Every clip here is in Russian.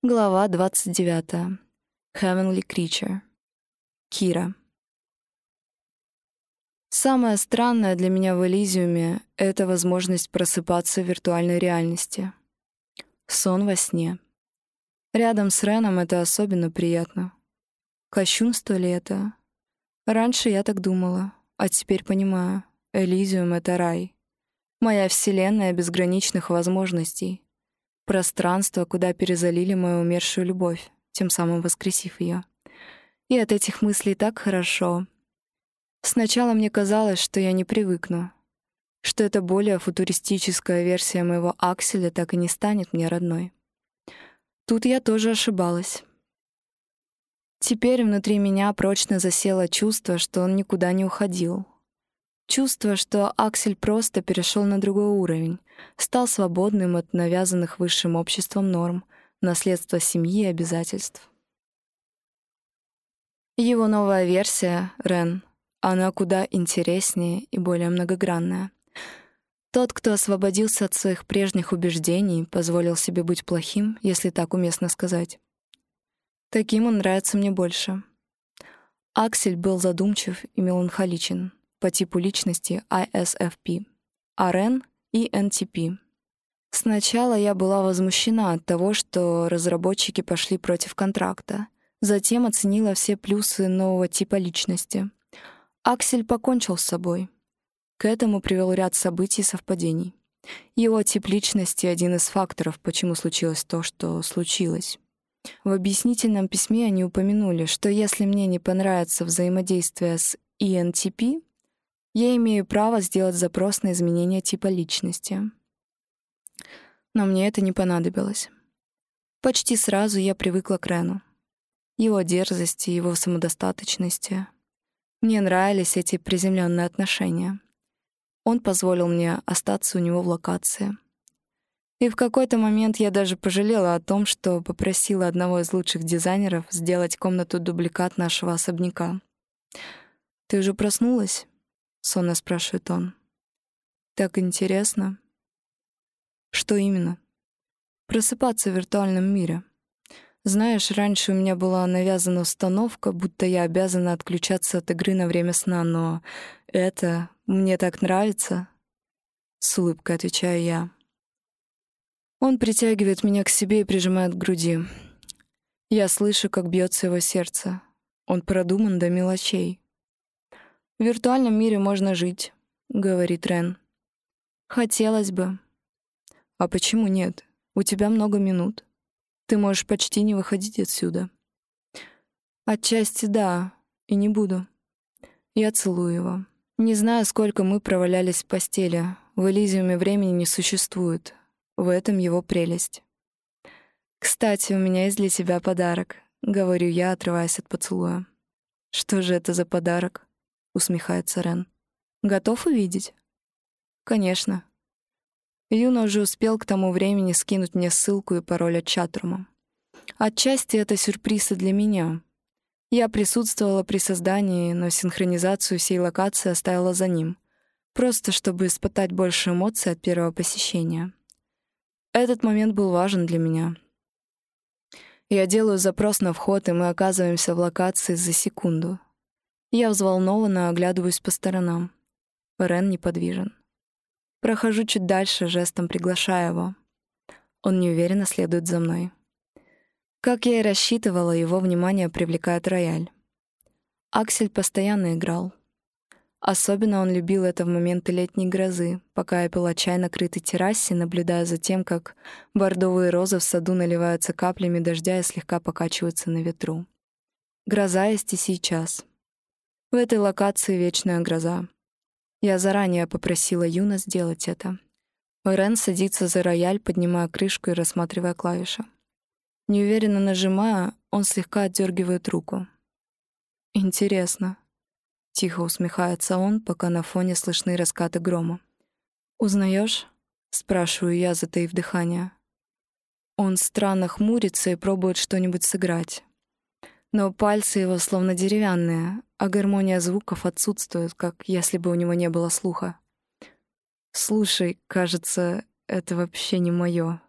Глава 29. Heavenly Creature. Кира. Самое странное для меня в Элизиуме — это возможность просыпаться в виртуальной реальности. Сон во сне. Рядом с Реном это особенно приятно. Кощунство ли это? Раньше я так думала, а теперь понимаю. Элизиум — это рай. Моя вселенная безграничных возможностей — пространство, куда перезалили мою умершую любовь, тем самым воскресив ее. И от этих мыслей так хорошо. Сначала мне казалось, что я не привыкну, что эта более футуристическая версия моего Акселя так и не станет мне родной. Тут я тоже ошибалась. Теперь внутри меня прочно засело чувство, что он никуда не уходил. Чувство, что Аксель просто перешел на другой уровень, стал свободным от навязанных высшим обществом норм, наследства семьи и обязательств. Его новая версия, Рен, она куда интереснее и более многогранная. Тот, кто освободился от своих прежних убеждений, позволил себе быть плохим, если так уместно сказать. Таким он нравится мне больше. Аксель был задумчив и меланхоличен по типу личности ISFP, Рен и NTP. Сначала я была возмущена от того, что разработчики пошли против контракта. Затем оценила все плюсы нового типа личности. Аксель покончил с собой. К этому привел ряд событий и совпадений. Его тип личности — один из факторов, почему случилось то, что случилось. В объяснительном письме они упомянули, что если мне не понравится взаимодействие с ENTP, я имею право сделать запрос на изменение типа личности. Но мне это не понадобилось. Почти сразу я привыкла к Рену. Его дерзости, его самодостаточности. Мне нравились эти приземленные отношения. Он позволил мне остаться у него в локации. И в какой-то момент я даже пожалела о том, что попросила одного из лучших дизайнеров сделать комнату дубликат нашего особняка. «Ты уже проснулась?» — сонно спрашивает он. «Так интересно». «Что именно?» «Просыпаться в виртуальном мире. Знаешь, раньше у меня была навязана установка, будто я обязана отключаться от игры на время сна, но это мне так нравится». С улыбкой отвечаю я. Он притягивает меня к себе и прижимает к груди. Я слышу, как бьется его сердце. Он продуман до мелочей. В виртуальном мире можно жить, говорит Рен. Хотелось бы. А почему нет? У тебя много минут. Ты можешь почти не выходить отсюда. Отчасти да, и не буду. Я целую его. Не знаю, сколько мы провалялись в постели. В Элизиуме времени не существует. В этом его прелесть. «Кстати, у меня есть для тебя подарок», — говорю я, отрываясь от поцелуя. «Что же это за подарок?» Усмехается Рен. Готов увидеть? Конечно. Юна уже успел к тому времени скинуть мне ссылку и пароль от чатрума. Отчасти это сюрприз и для меня. Я присутствовала при создании, но синхронизацию всей локации оставила за ним, просто чтобы испытать больше эмоций от первого посещения. Этот момент был важен для меня. Я делаю запрос на вход, и мы оказываемся в локации за секунду — я взволнованно оглядываюсь по сторонам. Рен неподвижен. Прохожу чуть дальше, жестом приглашая его. Он неуверенно следует за мной. Как я и рассчитывала, его внимание привлекает рояль. Аксель постоянно играл. Особенно он любил это в моменты летней грозы, пока я пила чай на крытой террасе, наблюдая за тем, как бордовые розы в саду наливаются каплями дождя и слегка покачиваются на ветру. Гроза есть и сейчас. В этой локации вечная гроза. Я заранее попросила Юна сделать это. Рен садится за рояль, поднимая крышку и рассматривая клавиши. Неуверенно нажимая, он слегка отдергивает руку. «Интересно», — тихо усмехается он, пока на фоне слышны раскаты грома. «Узнаешь?» — спрашиваю я, затаив дыхание. Он странно хмурится и пробует что-нибудь сыграть. Но пальцы его словно деревянные, а гармония звуков отсутствует, как если бы у него не было слуха. «Слушай, кажется, это вообще не моё».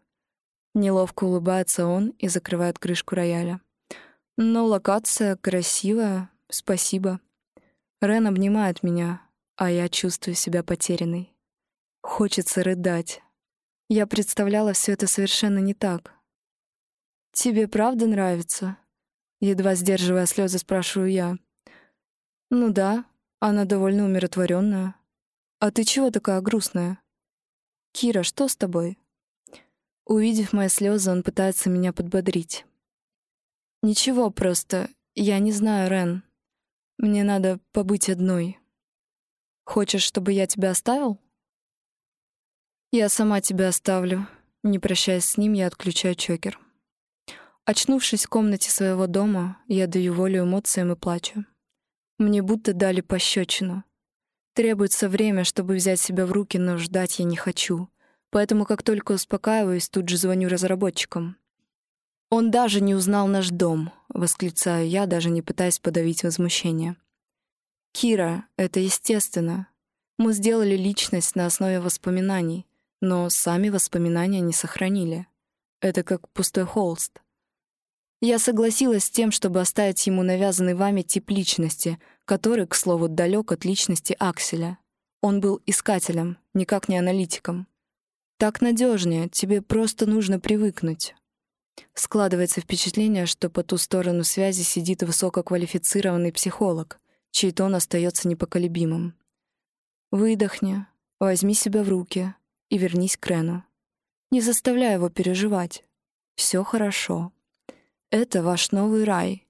Неловко улыбается он и закрывает крышку рояля. Но локация красивая, спасибо. Рен обнимает меня, а я чувствую себя потерянной. Хочется рыдать. Я представляла все это совершенно не так. «Тебе правда нравится?» Едва сдерживая слезы, спрашиваю я. «Ну да, она довольно умиротворенная. А ты чего такая грустная?» «Кира, что с тобой?» Увидев мои слезы, он пытается меня подбодрить. «Ничего, просто я не знаю, Рен. Мне надо побыть одной. Хочешь, чтобы я тебя оставил?» «Я сама тебя оставлю». Не прощаясь с ним, я отключаю чокер. Очнувшись в комнате своего дома, я даю волю эмоциям и плачу. Мне будто дали пощечину. Требуется время, чтобы взять себя в руки, но ждать я не хочу. Поэтому, как только успокаиваюсь, тут же звоню разработчикам. «Он даже не узнал наш дом», — восклицаю я, даже не пытаясь подавить возмущение. «Кира, это естественно. Мы сделали личность на основе воспоминаний, но сами воспоминания не сохранили. Это как пустой холст. Я согласилась с тем, чтобы оставить ему навязанный вами тип личности, который, к слову, далек от личности Акселя. Он был искателем, никак не аналитиком. Так надежнее, тебе просто нужно привыкнуть. Складывается впечатление, что по ту сторону связи сидит высококвалифицированный психолог, чей тон остается непоколебимым. Выдохни, возьми себя в руки и вернись к Рену. Не заставляй его переживать. Все хорошо. Это ваш новый рай,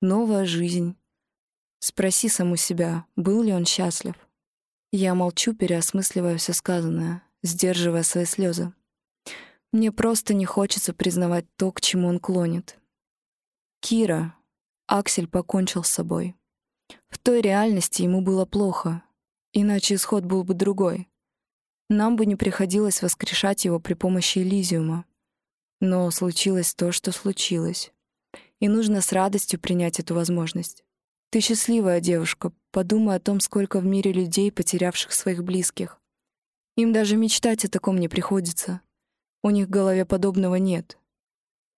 новая жизнь. Спроси саму себя, был ли он счастлив. Я молчу, переосмысливая все сказанное, сдерживая свои слезы. Мне просто не хочется признавать то, к чему он клонит. Кира. Аксель покончил с собой. В той реальности ему было плохо, иначе исход был бы другой. Нам бы не приходилось воскрешать его при помощи Элизиума. Но случилось то, что случилось. И нужно с радостью принять эту возможность. Ты счастливая девушка, подумай о том, сколько в мире людей, потерявших своих близких. Им даже мечтать о таком не приходится. У них в голове подобного нет.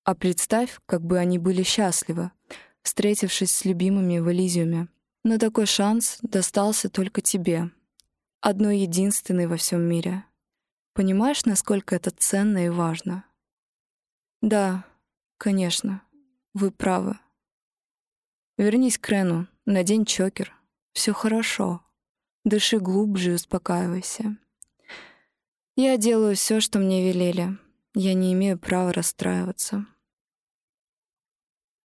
А представь, как бы они были счастливы, встретившись с любимыми в Элизиуме. Но такой шанс достался только тебе. Одной единственной во всем мире. Понимаешь, насколько это ценно и важно? Да, конечно. Вы правы. Вернись к Рену, надень чокер. Все хорошо. Дыши глубже и успокаивайся. Я делаю все, что мне велели. Я не имею права расстраиваться.